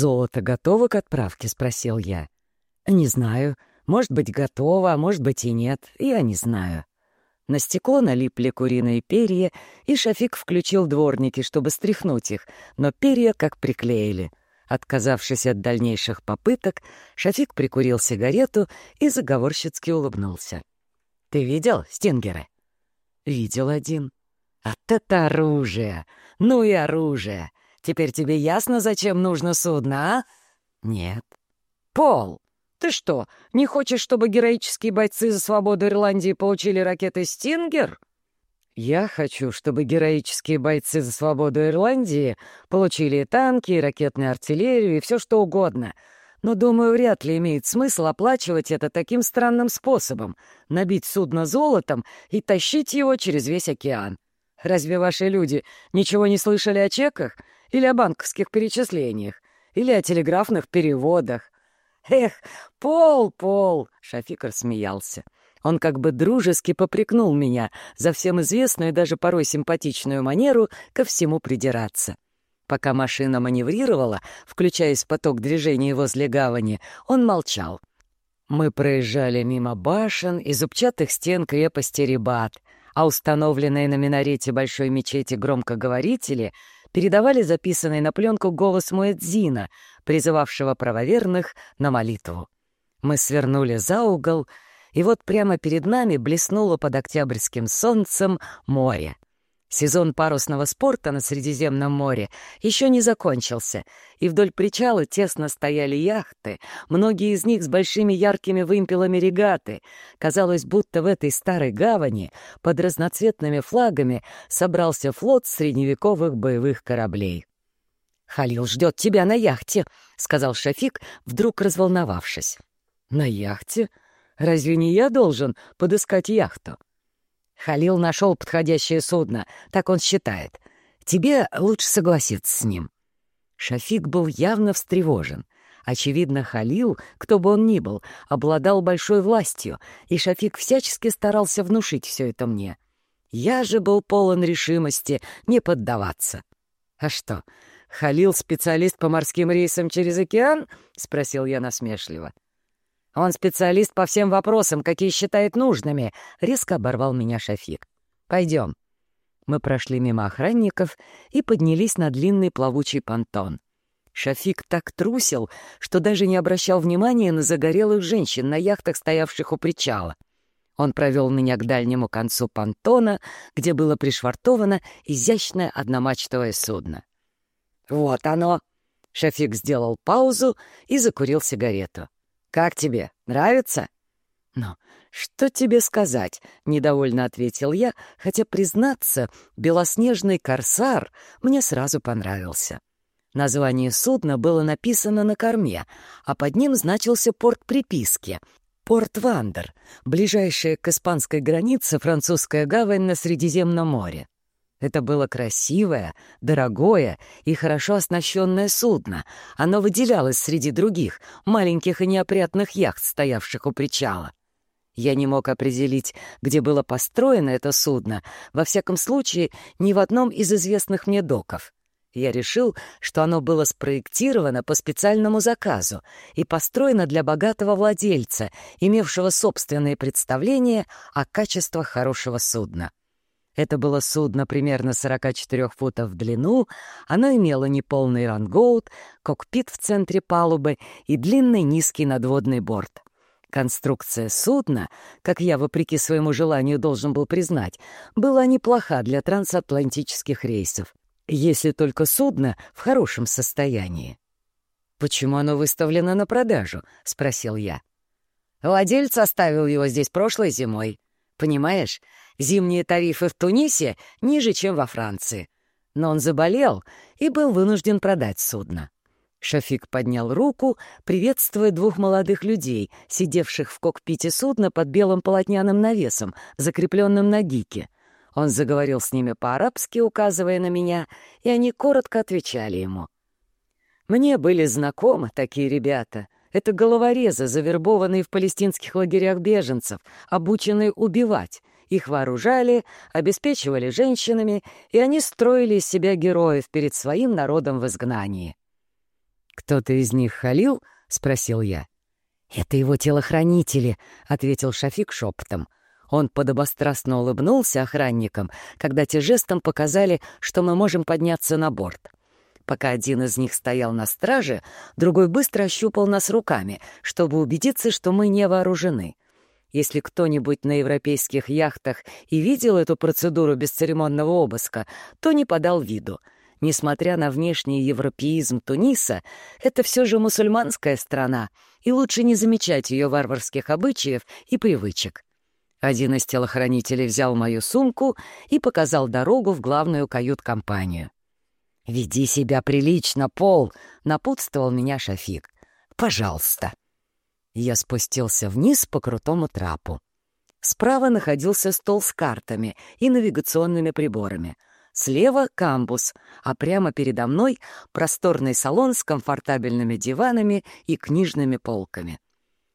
«Золото готово к отправке?» — спросил я. «Не знаю. Может быть, готово, а может быть и нет. Я не знаю». На стекло налипли куриные перья, и Шафик включил дворники, чтобы стряхнуть их, но перья как приклеили. Отказавшись от дальнейших попыток, Шафик прикурил сигарету и заговорщицки улыбнулся. «Ты видел Стингера?» «Видел один». «От это оружие! Ну и оружие! Теперь тебе ясно, зачем нужно судно, а?» «Нет». «Пол, ты что, не хочешь, чтобы героические бойцы за свободу Ирландии получили ракеты «Стингер»?» «Я хочу, чтобы героические бойцы за свободу Ирландии получили и танки, и ракетную артиллерию, и все что угодно. Но, думаю, вряд ли имеет смысл оплачивать это таким странным способом — набить судно золотом и тащить его через весь океан. Разве ваши люди ничего не слышали о чеках? Или о банковских перечислениях? Или о телеграфных переводах? Эх, Пол, Пол! Шафик рассмеялся. Он как бы дружески попрекнул меня за всем известную и даже порой симпатичную манеру ко всему придираться. Пока машина маневрировала, включаясь в поток движений возле гавани, он молчал. Мы проезжали мимо башен и зубчатых стен крепости Рибат, а установленные на минарете большой мечети громкоговорители передавали записанный на пленку голос Муэдзина, призывавшего правоверных на молитву. Мы свернули за угол — и вот прямо перед нами блеснуло под октябрьским солнцем море. Сезон парусного спорта на Средиземном море еще не закончился, и вдоль причала тесно стояли яхты, многие из них с большими яркими вымпелами регаты. Казалось, будто в этой старой гавани под разноцветными флагами собрался флот средневековых боевых кораблей. «Халил ждет тебя на яхте», — сказал Шафик, вдруг разволновавшись. «На яхте?» Разве не я должен подыскать яхту? Халил нашел подходящее судно, так он считает. Тебе лучше согласиться с ним. Шафик был явно встревожен. Очевидно, Халил, кто бы он ни был, обладал большой властью, и Шафик всячески старался внушить все это мне. Я же был полон решимости не поддаваться. «А что, Халил — специалист по морским рейсам через океан?» — спросил я насмешливо. Он специалист по всем вопросам, какие считает нужными», — резко оборвал меня Шафик. «Пойдем». Мы прошли мимо охранников и поднялись на длинный плавучий понтон. Шафик так трусил, что даже не обращал внимания на загорелых женщин на яхтах, стоявших у причала. Он провел меня к дальнему концу понтона, где было пришвартовано изящное одномачтовое судно. «Вот оно!» Шафик сделал паузу и закурил сигарету. «Как тебе? Нравится?» «Ну, что тебе сказать?» — недовольно ответил я, хотя, признаться, белоснежный корсар мне сразу понравился. Название судна было написано на корме, а под ним значился порт приписки — Порт Вандер, ближайшая к испанской границе французская гавань на Средиземном море. Это было красивое, дорогое и хорошо оснащенное судно. Оно выделялось среди других, маленьких и неопрятных яхт, стоявших у причала. Я не мог определить, где было построено это судно, во всяком случае, ни в одном из известных мне доков. Я решил, что оно было спроектировано по специальному заказу и построено для богатого владельца, имевшего собственные представления о качествах хорошего судна. Это было судно примерно 44 футов в длину, оно имело неполный рангоут, кокпит в центре палубы и длинный низкий надводный борт. Конструкция судна, как я, вопреки своему желанию, должен был признать, была неплоха для трансатлантических рейсов, если только судно в хорошем состоянии. «Почему оно выставлено на продажу?» — спросил я. «Владелец оставил его здесь прошлой зимой. Понимаешь, Зимние тарифы в Тунисе ниже, чем во Франции. Но он заболел и был вынужден продать судно. Шафик поднял руку, приветствуя двух молодых людей, сидевших в кокпите судна под белым полотняным навесом, закрепленным на гике. Он заговорил с ними по-арабски, указывая на меня, и они коротко отвечали ему. Мне были знакомы такие ребята. Это головорезы, завербованные в палестинских лагерях беженцев, обученные убивать, их вооружали, обеспечивали женщинами, и они строили из себя героев перед своим народом в изгнании. «Кто-то из них халил?» — спросил я. «Это его телохранители», — ответил Шафик шепотом. Он подобострастно улыбнулся охранникам, когда те жестом показали, что мы можем подняться на борт. Пока один из них стоял на страже, другой быстро ощупал нас руками, чтобы убедиться, что мы не вооружены. Если кто-нибудь на европейских яхтах и видел эту процедуру бесцеремонного обыска, то не подал виду. Несмотря на внешний европеизм Туниса, это все же мусульманская страна, и лучше не замечать ее варварских обычаев и привычек. Один из телохранителей взял мою сумку и показал дорогу в главную кают-компанию. «Веди себя прилично, Пол!» — напутствовал меня Шафик. «Пожалуйста!» Я спустился вниз по крутому трапу. Справа находился стол с картами и навигационными приборами. Слева — камбус, а прямо передо мной — просторный салон с комфортабельными диванами и книжными полками.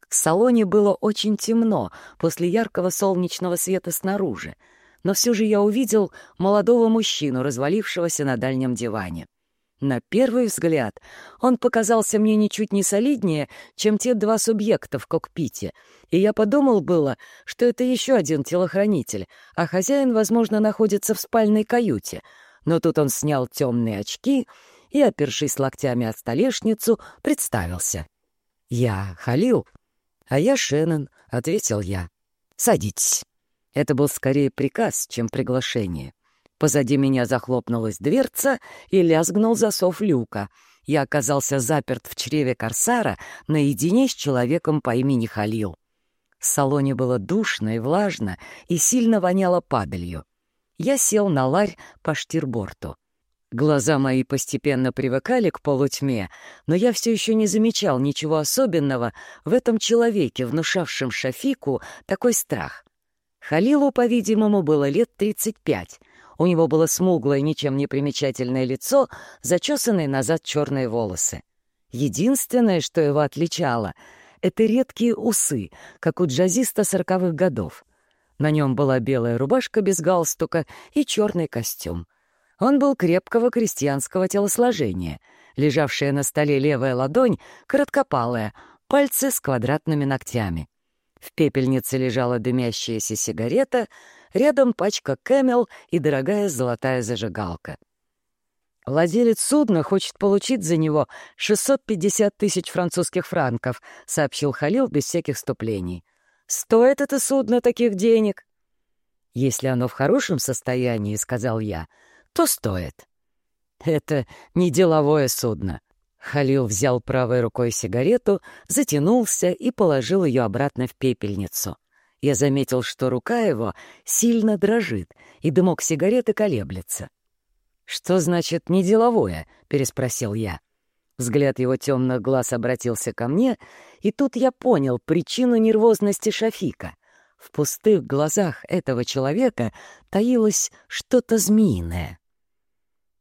В салоне было очень темно после яркого солнечного света снаружи, но все же я увидел молодого мужчину, развалившегося на дальнем диване. На первый взгляд он показался мне ничуть не солиднее, чем те два субъекта в кокпите, и я подумал было, что это еще один телохранитель, а хозяин, возможно, находится в спальной каюте. Но тут он снял темные очки и, опершись локтями от столешницу, представился. «Я Халил, а я Шеннон», — ответил я. «Садитесь». Это был скорее приказ, чем приглашение. Позади меня захлопнулась дверца и лязгнул засов люка. Я оказался заперт в чреве корсара наедине с человеком по имени Халил. В салоне было душно и влажно и сильно воняло падалью. Я сел на ларь по штирборту. Глаза мои постепенно привыкали к полутьме, но я все еще не замечал ничего особенного в этом человеке, внушавшем Шафику такой страх. Халилу, по-видимому, было лет тридцать пять — у него было смуглое, ничем не примечательное лицо, зачесанные назад черные волосы. Единственное, что его отличало, — это редкие усы, как у джазиста сороковых годов. На нем была белая рубашка без галстука и черный костюм. Он был крепкого крестьянского телосложения. Лежавшая на столе левая ладонь, короткопалая, пальцы с квадратными ногтями. В пепельнице лежала дымящаяся сигарета, Рядом пачка Кэмел и дорогая золотая зажигалка. «Владелец судна хочет получить за него 650 тысяч французских франков», — сообщил Халил без всяких вступлений. «Стоит это судно таких денег?» «Если оно в хорошем состоянии, — сказал я, — то стоит». «Это не деловое судно». Халил взял правой рукой сигарету, затянулся и положил ее обратно в пепельницу. Я заметил, что рука его сильно дрожит, и дымок сигареты колеблется. «Что значит «не деловое»?» — переспросил я. Взгляд его темных глаз обратился ко мне, и тут я понял причину нервозности Шафика. В пустых глазах этого человека таилось что-то змеиное.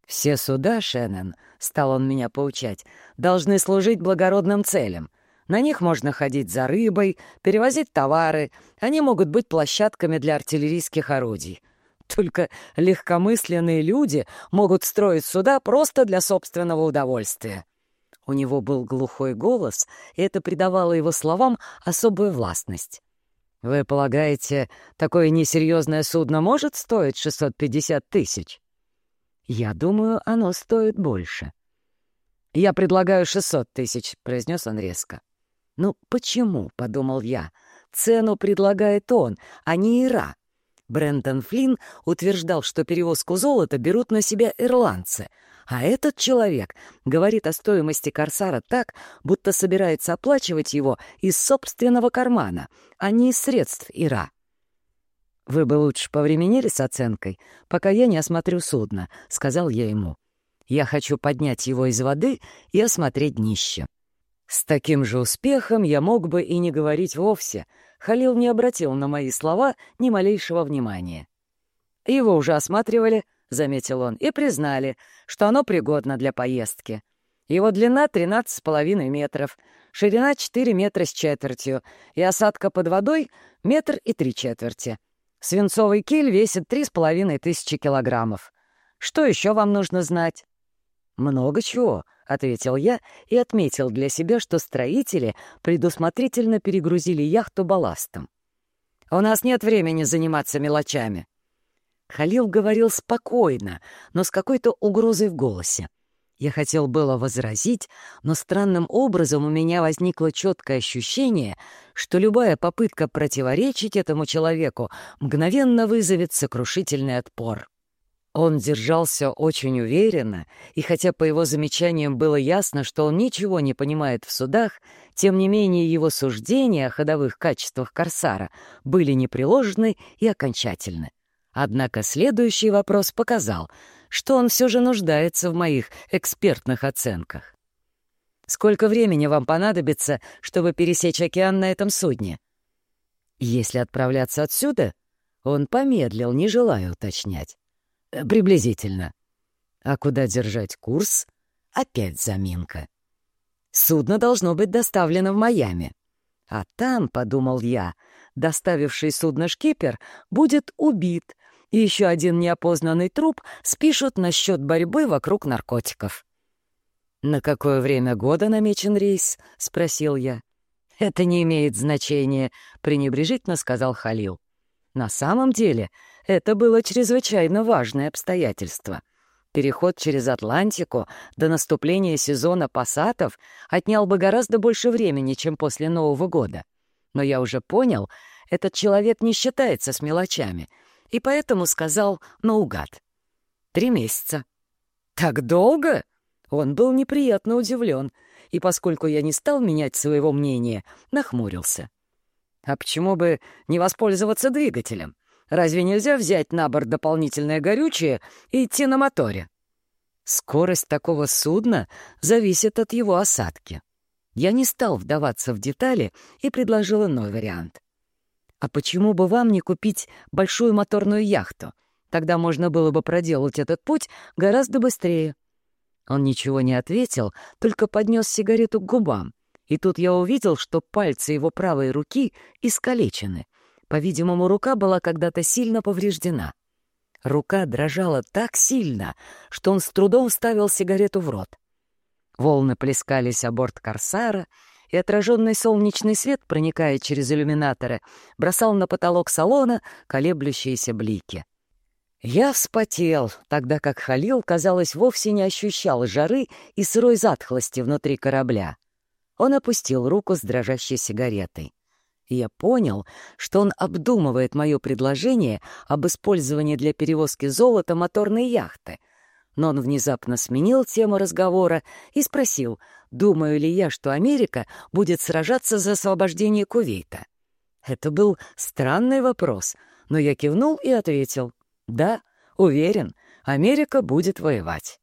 «Все суда, Шеннон», — стал он меня поучать, — «должны служить благородным целям. На них можно ходить за рыбой, перевозить товары. Они могут быть площадками для артиллерийских орудий. Только легкомысленные люди могут строить суда просто для собственного удовольствия. У него был глухой голос, и это придавало его словам особую властность. «Вы полагаете, такое несерьезное судно может стоить 650 тысяч?» «Я думаю, оно стоит больше». «Я предлагаю 600 тысяч», — произнес он резко. «Ну почему?» — подумал я. «Цену предлагает он, а не Ира». Брентон Флинн утверждал, что перевозку золота берут на себя ирландцы, а этот человек говорит о стоимости «Корсара» так, будто собирается оплачивать его из собственного кармана, а не из средств Ира. «Вы бы лучше повременили с оценкой, пока я не осмотрю судно», — сказал я ему. «Я хочу поднять его из воды и осмотреть днище». С таким же успехом я мог бы и не говорить вовсе. Халил не обратил на мои слова ни малейшего внимания. «Его уже осматривали», — заметил он, — «и признали, что оно пригодно для поездки. Его длина — 13,5 метров, ширина — 4 метра с четвертью, и осадка под водой — метр и три четверти. Свинцовый киль весит 3,5 тысячи килограммов. Что еще вам нужно знать?» «Много чего», — ответил я и отметил для себя, что строители предусмотрительно перегрузили яхту балластом. «У нас нет времени заниматься мелочами». Халил говорил спокойно, но с какой-то угрозой в голосе. Я хотел было возразить, но странным образом у меня возникло четкое ощущение, что любая попытка противоречить этому человеку мгновенно вызовет сокрушительный отпор. Он держался очень уверенно, и хотя по его замечаниям было ясно, что он ничего не понимает в судах, тем не менее его суждения о ходовых качествах «Корсара» были непреложны и окончательны. Однако следующий вопрос показал, что он все же нуждается в моих экспертных оценках. «Сколько времени вам понадобится, чтобы пересечь океан на этом судне?» «Если отправляться отсюда?» Он помедлил, не желая уточнять. Приблизительно. А куда держать курс? Опять заминка. Судно должно быть доставлено в Майами. А там, — подумал я, — доставивший судно шкипер будет убит, и еще один неопознанный труп спишут на счет борьбы вокруг наркотиков. «На какое время года намечен рейс?» — спросил я. «Это не имеет значения», — пренебрежительно сказал Халил. «На самом деле это было чрезвычайно важное обстоятельство. Переход через Атлантику до наступления сезона пассатов отнял бы гораздо больше времени, чем после Нового года. Но я уже понял, этот человек не считается с мелочами, и поэтому сказал наугад. «Три месяца». «Так долго?» Он был неприятно удивлен, и поскольку я не стал менять своего мнения, нахмурился. «А почему бы не воспользоваться двигателем? Разве нельзя взять на борт дополнительное горючее и идти на моторе? Скорость такого судна зависит от его осадки. Я не стал вдаваться в детали и предложил иной вариант. А почему бы вам не купить большую моторную яхту? Тогда можно было бы проделать этот путь гораздо быстрее. Он ничего не ответил, только поднес сигарету к губам. И тут я увидел, что пальцы его правой руки искалечены. По-видимому, рука была когда-то сильно повреждена. Рука дрожала так сильно, что он с трудом вставил сигарету в рот. Волны плескались о борт «Корсара», и отраженный солнечный свет, проникая через иллюминаторы, бросал на потолок салона колеблющиеся блики. Я вспотел, тогда как Халил, казалось, вовсе не ощущал жары и сырой затхлости внутри корабля. Он опустил руку с дрожащей сигаретой и я понял, что он обдумывает мое предложение об использовании для перевозки золота моторной яхты. Но он внезапно сменил тему разговора и спросил, думаю ли я, что Америка будет сражаться за освобождение Кувейта. Это был странный вопрос, но я кивнул и ответил, «Да, уверен, Америка будет воевать».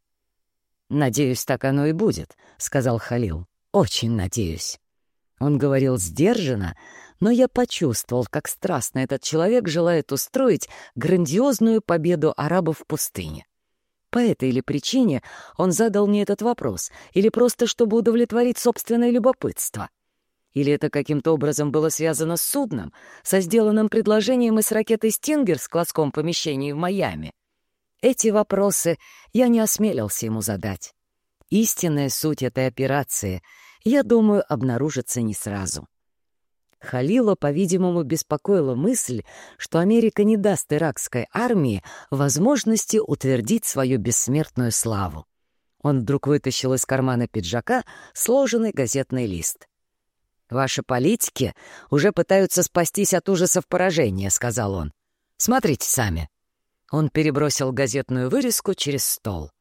«Надеюсь, так оно и будет», — сказал Халил. «Очень надеюсь». Он говорил сдержанно, но я почувствовал, как страстно этот человек желает устроить грандиозную победу арабов в пустыне. По этой или причине он задал мне этот вопрос, или просто чтобы удовлетворить собственное любопытство. Или это каким-то образом было связано с судном, со сделанным предложением и с ракетой «Стингер» в складском помещении в Майами? Эти вопросы я не осмелился ему задать. Истинная суть этой операции, я думаю, обнаружится не сразу. Халила, по-видимому, беспокоила мысль, что Америка не даст иракской армии возможности утвердить свою бессмертную славу. Он вдруг вытащил из кармана пиджака сложенный газетный лист. «Ваши политики уже пытаются спастись от ужасов поражения», — сказал он. «Смотрите сами». Он перебросил газетную вырезку через стол.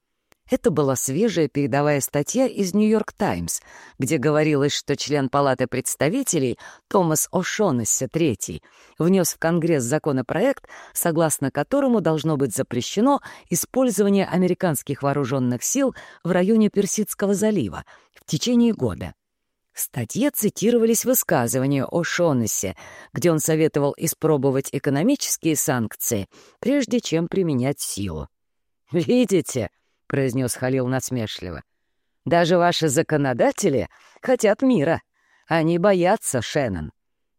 Это была свежая передовая статья из «Нью-Йорк Таймс», где говорилось, что член Палаты представителей Томас О'Шонесси III внес в Конгресс законопроект, согласно которому должно быть запрещено использование американских вооруженных сил в районе Персидского залива в течение года. В статье цитировались высказывания о Шонессе, где он советовал испробовать экономические санкции, прежде чем применять силу. «Видите», произнес Халил насмешливо. «Даже ваши законодатели хотят мира. Они боятся, Шеннон».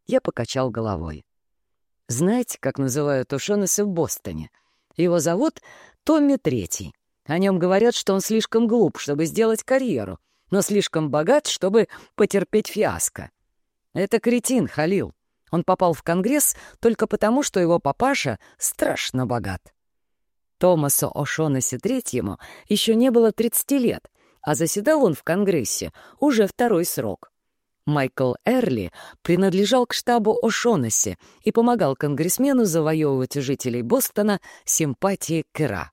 Я покачал головой. «Знаете, как называют Ушонеса в Бостоне? Его зовут Томми Третий. О нем говорят, что он слишком глуп, чтобы сделать карьеру, но слишком богат, чтобы потерпеть фиаско. Это кретин, Халил. Он попал в Конгресс только потому, что его папаша страшно богат. Томасу О'Шонесси Третьему еще не было 30 лет, а заседал он в Конгрессе уже второй срок. Майкл Эрли принадлежал к штабу О'Шонесси и помогал конгрессмену завоевывать у жителей Бостона симпатии к Ира.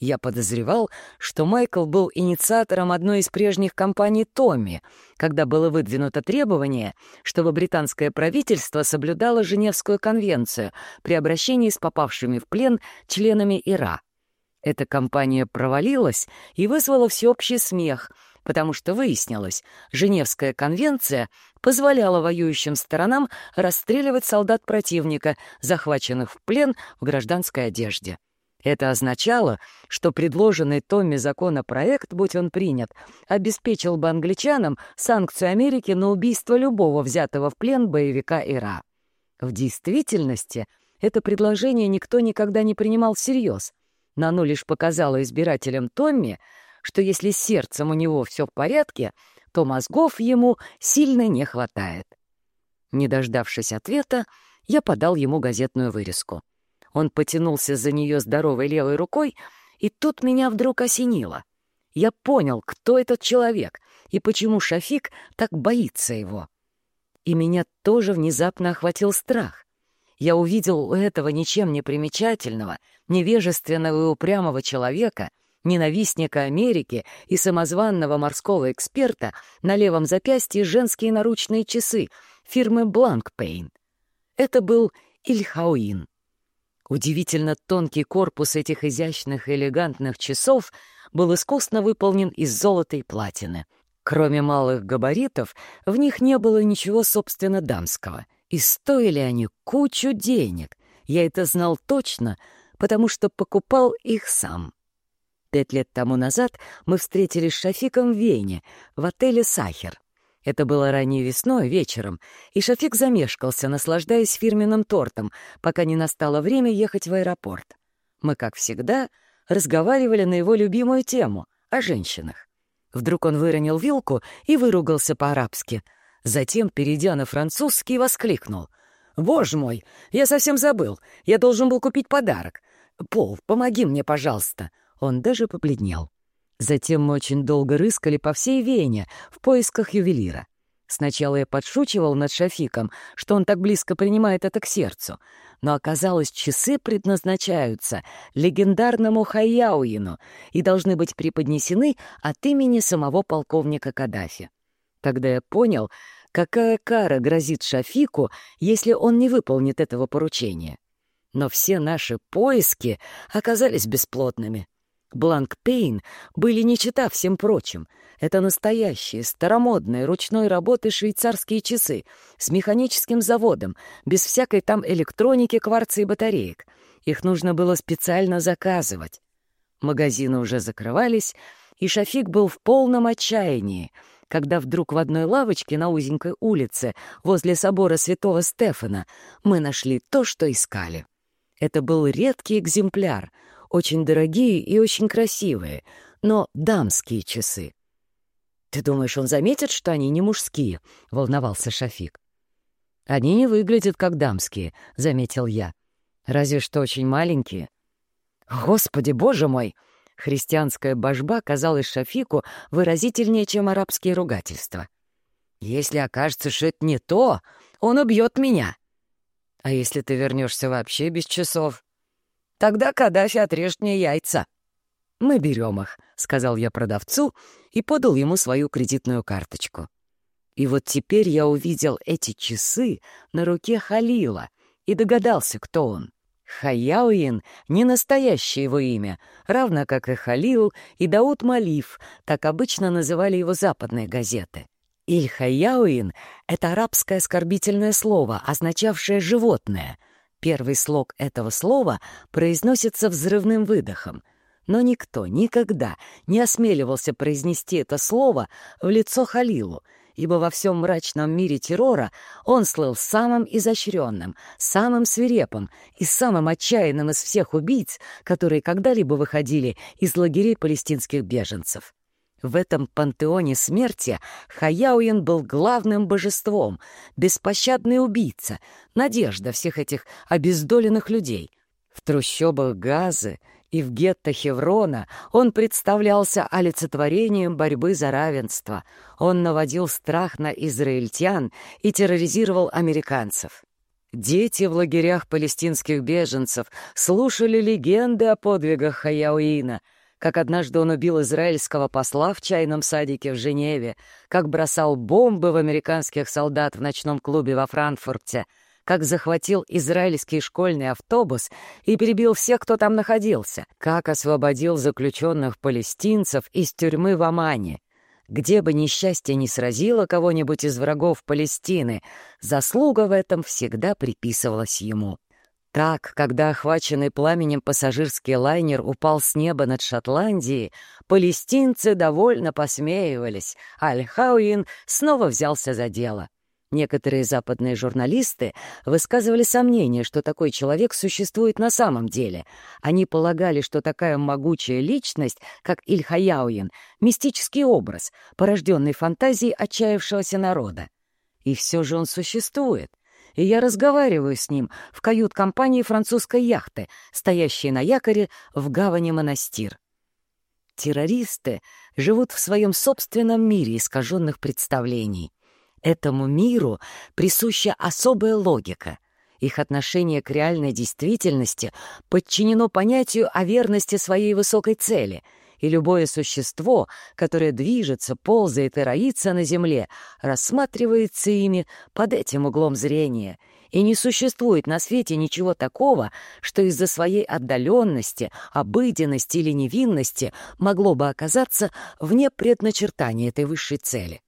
Я подозревал, что Майкл был инициатором одной из прежних компаний «Томми», когда было выдвинуто требование, чтобы британское правительство соблюдало Женевскую конвенцию при обращении с попавшими в плен членами ИРА. Эта компания провалилась и вызвала всеобщий смех, потому что выяснилось, Женевская конвенция позволяла воюющим сторонам расстреливать солдат противника, захваченных в плен в гражданской одежде. Это означало, что предложенный Томми законопроект, будь он принят, обеспечил бы англичанам санкцию Америки на убийство любого взятого в плен боевика Ира. В действительности это предложение никто никогда не принимал всерьез, оно лишь показало избирателям Томми, что если сердцем у него все в порядке, то мозгов ему сильно не хватает. Не дождавшись ответа, я подал ему газетную вырезку. Он потянулся за нее здоровой левой рукой, и тут меня вдруг осенило. Я понял, кто этот человек и почему Шафик так боится его. И меня тоже внезапно охватил страх. Я увидел у этого ничем не примечательного, невежественного и упрямого человека, ненавистника Америки и самозванного морского эксперта на левом запястье женские наручные часы фирмы Бланкпейн. Это был Ильхауин. Удивительно тонкий корпус этих изящных элегантных часов был искусно выполнен из золота и платины. Кроме малых габаритов, в них не было ничего, собственно, дамского. И стоили они кучу денег. Я это знал точно, потому что покупал их сам. Пять лет тому назад мы встретились с Шафиком в Вене, в отеле «Сахер». Это было ранней весной, вечером, и Шафик замешкался, наслаждаясь фирменным тортом, пока не настало время ехать в аэропорт. Мы, как всегда, разговаривали на его любимую тему — о женщинах. Вдруг он выронил вилку и выругался по-арабски. Затем, перейдя на французский, воскликнул. «Боже мой, я совсем забыл. Я должен был купить подарок. Пол, помоги мне, пожалуйста». Он даже побледнел. Затем мы очень долго рыскали по всей Вене в поисках ювелира. Сначала я подшучивал над Шафиком, что он так близко принимает это к сердцу, но оказалось, часы предназначаются легендарному Хаяуину и должны быть преподнесены от имени самого полковника Каддафи. Тогда я понял, какая кара грозит Шафику, если он не выполнит этого поручения. Но все наши поиски оказались бесплодными. Бланк-Пейн были не чита всем прочим. Это настоящие, старомодные, ручной работы швейцарские часы с механическим заводом, без всякой там электроники, кварца и батареек. Их нужно было специально заказывать. Магазины уже закрывались, и Шафик был в полном отчаянии, когда вдруг в одной лавочке на узенькой улице возле собора святого Стефана мы нашли то, что искали. Это был редкий экземпляр — очень дорогие и очень красивые, но дамские часы. «Ты думаешь, он заметит, что они не мужские?» — волновался Шафик. «Они не выглядят как дамские», — заметил я. «Разве что очень маленькие». «Господи, боже мой!» Христианская божба казалась Шафику выразительнее, чем арабские ругательства. «Если окажется, что это не то, он убьет меня». «А если ты вернешься вообще без часов?» Тогда Каддафи отрежет мне яйца». «Мы берем их», — сказал я продавцу и подал ему свою кредитную карточку. И вот теперь я увидел эти часы на руке Халила и догадался, кто он. Хаяуин — не настоящее его имя, равно как и Халил и Дауд Малиф, так обычно называли его западные газеты. Иль-Хаяуин — это арабское оскорбительное слово, означавшее «животное», Первый слог этого слова произносится взрывным выдохом, но никто никогда не осмеливался произнести это слово в лицо Халилу, ибо во всем мрачном мире террора он слыл самым изощренным, самым свирепым и самым отчаянным из всех убийц, которые когда-либо выходили из лагерей палестинских беженцев. В этом пантеоне смерти Хаяуин был главным божеством, беспощадный убийца, надежда всех этих обездоленных людей. В трущобах Газы и в гетто Хеврона он представлялся олицетворением борьбы за равенство. Он наводил страх на израильтян и терроризировал американцев. Дети в лагерях палестинских беженцев слушали легенды о подвигах Хаяуина — как однажды он убил израильского посла в чайном садике в Женеве, как бросал бомбы в американских солдат в ночном клубе во Франкфурте, как захватил израильский школьный автобус и перебил всех, кто там находился, как освободил заключенных палестинцев из тюрьмы в Омане. Где бы несчастье не сразило кого-нибудь из врагов Палестины, заслуга в этом всегда приписывалась ему. Так, когда охваченный пламенем пассажирский лайнер упал с неба над Шотландией, палестинцы довольно посмеивались, а Аль-Хауин снова взялся за дело. Некоторые западные журналисты высказывали сомнение, что такой человек существует на самом деле. Они полагали, что такая могучая личность, как Иль-Хаяуин, мистический образ, порожденный фантазией отчаявшегося народа. И все же он существует и я разговариваю с ним в кают-компании французской яхты, стоящей на якоре в гавани Монастир. Террористы живут в своем собственном мире искаженных представлений. Этому миру присуща особая логика. Их отношение к реальной действительности подчинено понятию о верности своей высокой цели — и любое существо, которое движется, ползает и роится на земле, рассматривается ими под этим углом зрения, и не существует на свете ничего такого, что из-за своей отдаленности, обыденности или невинности могло бы оказаться вне предначертания этой высшей цели.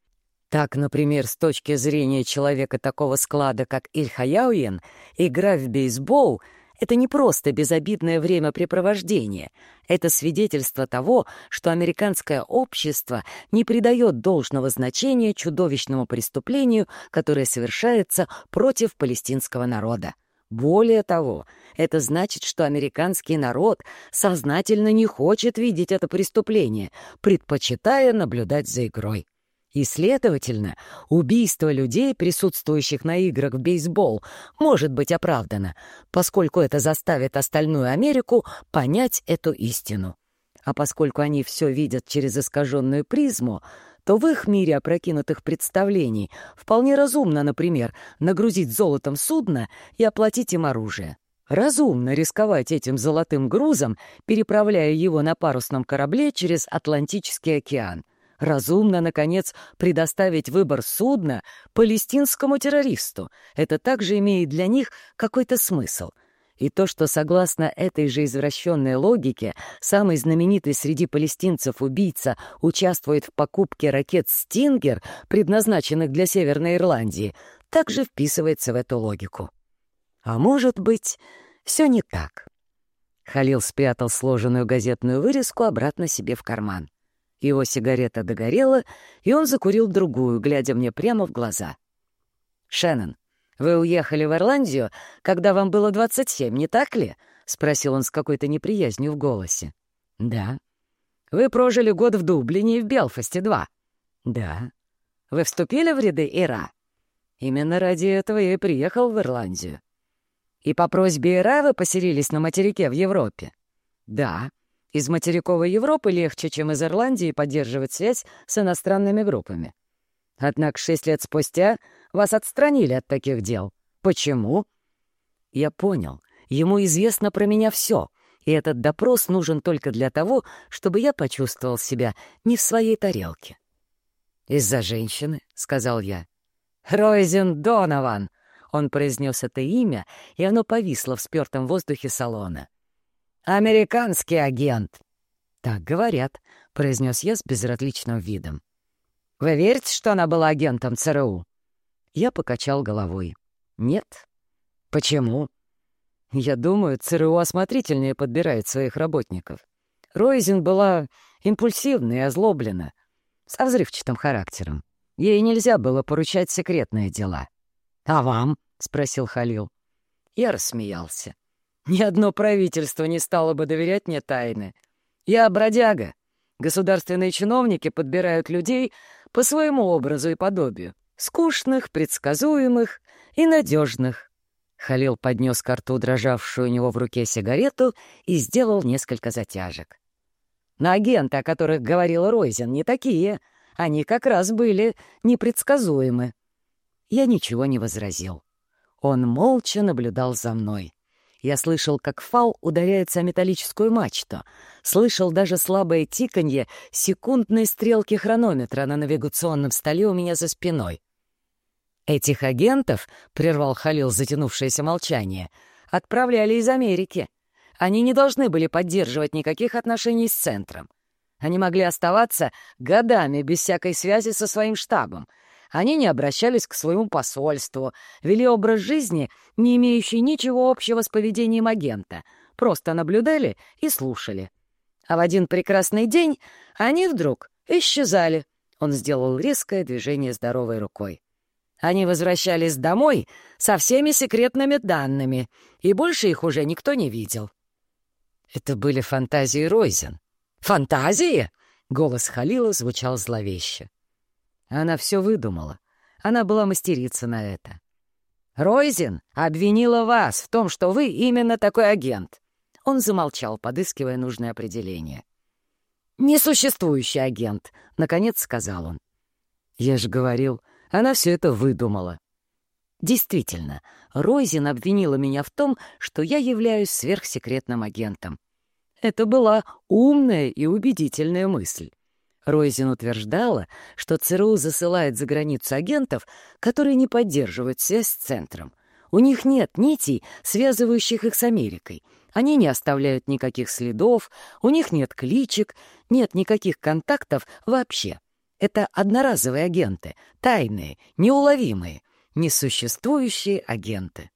Так, например, с точки зрения человека такого склада, как Иль Хаяуен, игра в бейсбол — это не просто безобидное времяпрепровождение. Это свидетельство того, что американское общество не придает должного значения чудовищному преступлению, которое совершается против палестинского народа. Более того, это значит, что американский народ сознательно не хочет видеть это преступление, предпочитая наблюдать за игрой. И, следовательно, убийство людей, присутствующих на играх в бейсбол, может быть оправдано, поскольку это заставит остальную Америку понять эту истину. А поскольку они все видят через искаженную призму, то в их мире опрокинутых представлений вполне разумно, например, нагрузить золотом судно и оплатить им оружие. Разумно рисковать этим золотым грузом, переправляя его на парусном корабле через Атлантический океан — Разумно, наконец, предоставить выбор судна палестинскому террористу. Это также имеет для них какой-то смысл. И то, что, согласно этой же извращенной логике, самый знаменитый среди палестинцев убийца участвует в покупке ракет «Стингер», предназначенных для Северной Ирландии, также вписывается в эту логику. А может быть, все не так. Халил спрятал сложенную газетную вырезку обратно себе в карман. Его сигарета догорела, и он закурил другую, глядя мне прямо в глаза. «Шеннон, вы уехали в Ирландию, когда вам было 27, не так ли?» — спросил он с какой-то неприязнью в голосе. «Да». «Вы прожили год в Дублине и в Белфасте два?» «Да». «Вы вступили в ряды Ира?» «Именно ради этого я и приехал в Ирландию». «И по просьбе Ира вы поселились на материке в Европе?» «Да». Из материковой Европы легче, чем из Ирландии, поддерживать связь с иностранными группами. Однако шесть лет спустя вас отстранили от таких дел. Почему? Я понял. Ему известно про меня все, и этот допрос нужен только для того, чтобы я почувствовал себя не в своей тарелке. «Из-за женщины», — сказал я. «Ройзен Донован!» Он произнес это имя, и оно повисло в спертом воздухе салона. «Американский агент!» «Так говорят», — произнес я с безразличным видом. «Вы верите, что она была агентом ЦРУ?» Я покачал головой. «Нет». «Почему?» «Я думаю, ЦРУ осмотрительнее подбирает своих работников. Ройзен была импульсивна и озлоблена, со взрывчатым характером. Ей нельзя было поручать секретные дела. «А вам?» — спросил Халил. Я рассмеялся. «Ни одно правительство не стало бы доверять мне тайны. Я бродяга. Государственные чиновники подбирают людей по своему образу и подобию. Скучных, предсказуемых и надежных. Халил поднес к рту дрожавшую у него в руке сигарету и сделал несколько затяжек. Но агенты, о которых говорил Ройзен, не такие. Они как раз были непредсказуемы. Я ничего не возразил. Он молча наблюдал за мной. Я слышал, как фал ударяется о металлическую мачту. Слышал даже слабое тиканье секундной стрелки хронометра на навигационном столе у меня за спиной. «Этих агентов», — прервал Халил затянувшееся молчание, — «отправляли из Америки. Они не должны были поддерживать никаких отношений с центром. Они могли оставаться годами без всякой связи со своим штабом. Они не обращались к своему посольству, вели образ жизни, не имеющий ничего общего с поведением агента, просто наблюдали и слушали. А в один прекрасный день они вдруг исчезали. Он сделал резкое движение здоровой рукой. Они возвращались домой со всеми секретными данными, и больше их уже никто не видел. Это были фантазии Ройзен. «Фантазии?» — голос Халила звучал зловеще. Она все выдумала. Она была мастерица на это. «Ройзен обвинила вас в том, что вы именно такой агент». Он замолчал, подыскивая нужное определение. «Несуществующий агент», — наконец сказал он. «Я же говорил, она все это выдумала. Действительно, Ройзин обвинила меня в том, что я являюсь сверхсекретным агентом. Это была умная и убедительная мысль. Ройзин утверждала, что ЦРУ засылает за границу агентов, которые не поддерживают связь с центром. У них нет нитей, связывающих их с Америкой. Они не оставляют никаких следов, у них нет кличек, нет никаких контактов вообще. Это одноразовые агенты, тайные, неуловимые, несуществующие агенты.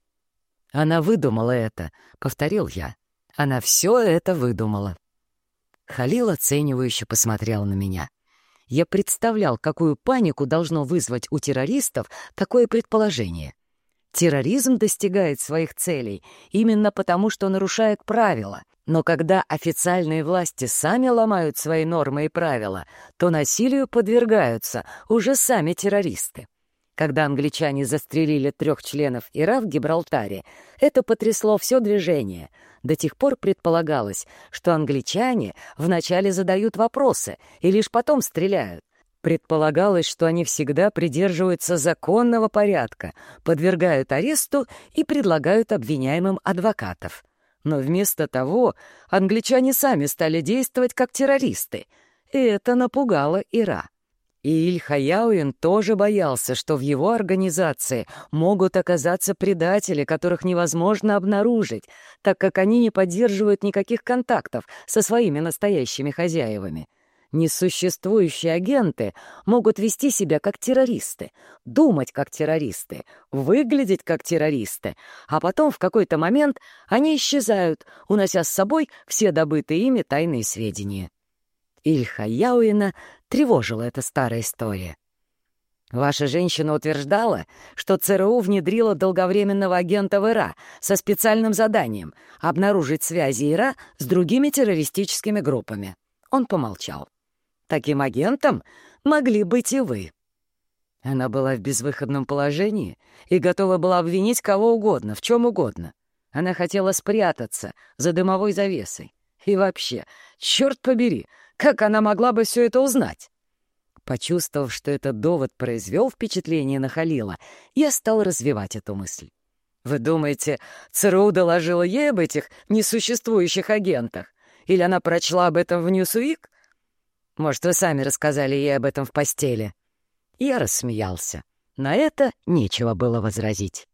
Она выдумала это, — повторил я. Она все это выдумала. Халил оценивающе посмотрел на меня. Я представлял, какую панику должно вызвать у террористов такое предположение. Терроризм достигает своих целей именно потому, что нарушает правила, но когда официальные власти сами ломают свои нормы и правила, то насилию подвергаются уже сами террористы. Когда англичане застрелили трех членов Ира в Гибралтаре, это потрясло все движение. До тех пор предполагалось, что англичане вначале задают вопросы и лишь потом стреляют. Предполагалось, что они всегда придерживаются законного порядка, подвергают аресту и предлагают обвиняемым адвокатов. Но вместо того англичане сами стали действовать как террористы, и это напугало Ира. И Иль тоже боялся, что в его организации могут оказаться предатели, которых невозможно обнаружить, так как они не поддерживают никаких контактов со своими настоящими хозяевами. Несуществующие агенты могут вести себя как террористы, думать как террористы, выглядеть как террористы, а потом в какой-то момент они исчезают, унося с собой все добытые ими тайные сведения. Ильха Яуина тревожила эта старая история. Ваша женщина утверждала, что ЦРУ внедрила долговременного агента в ИРА со специальным заданием обнаружить связи ИРА с другими террористическими группами. Он помолчал. Таким агентом могли быть и вы. Она была в безвыходном положении и готова была обвинить кого угодно, в чем угодно. Она хотела спрятаться за дымовой завесой. И вообще, черт побери, как она могла бы все это узнать? Почувствовав, что этот довод произвел впечатление на Халила, я стал развивать эту мысль. Вы думаете, ЦРУ доложила ей об этих несуществующих агентах? Или она прочла об этом в Ньюсуик? Может, вы сами рассказали ей об этом в постели?» Я рассмеялся. На это нечего было возразить.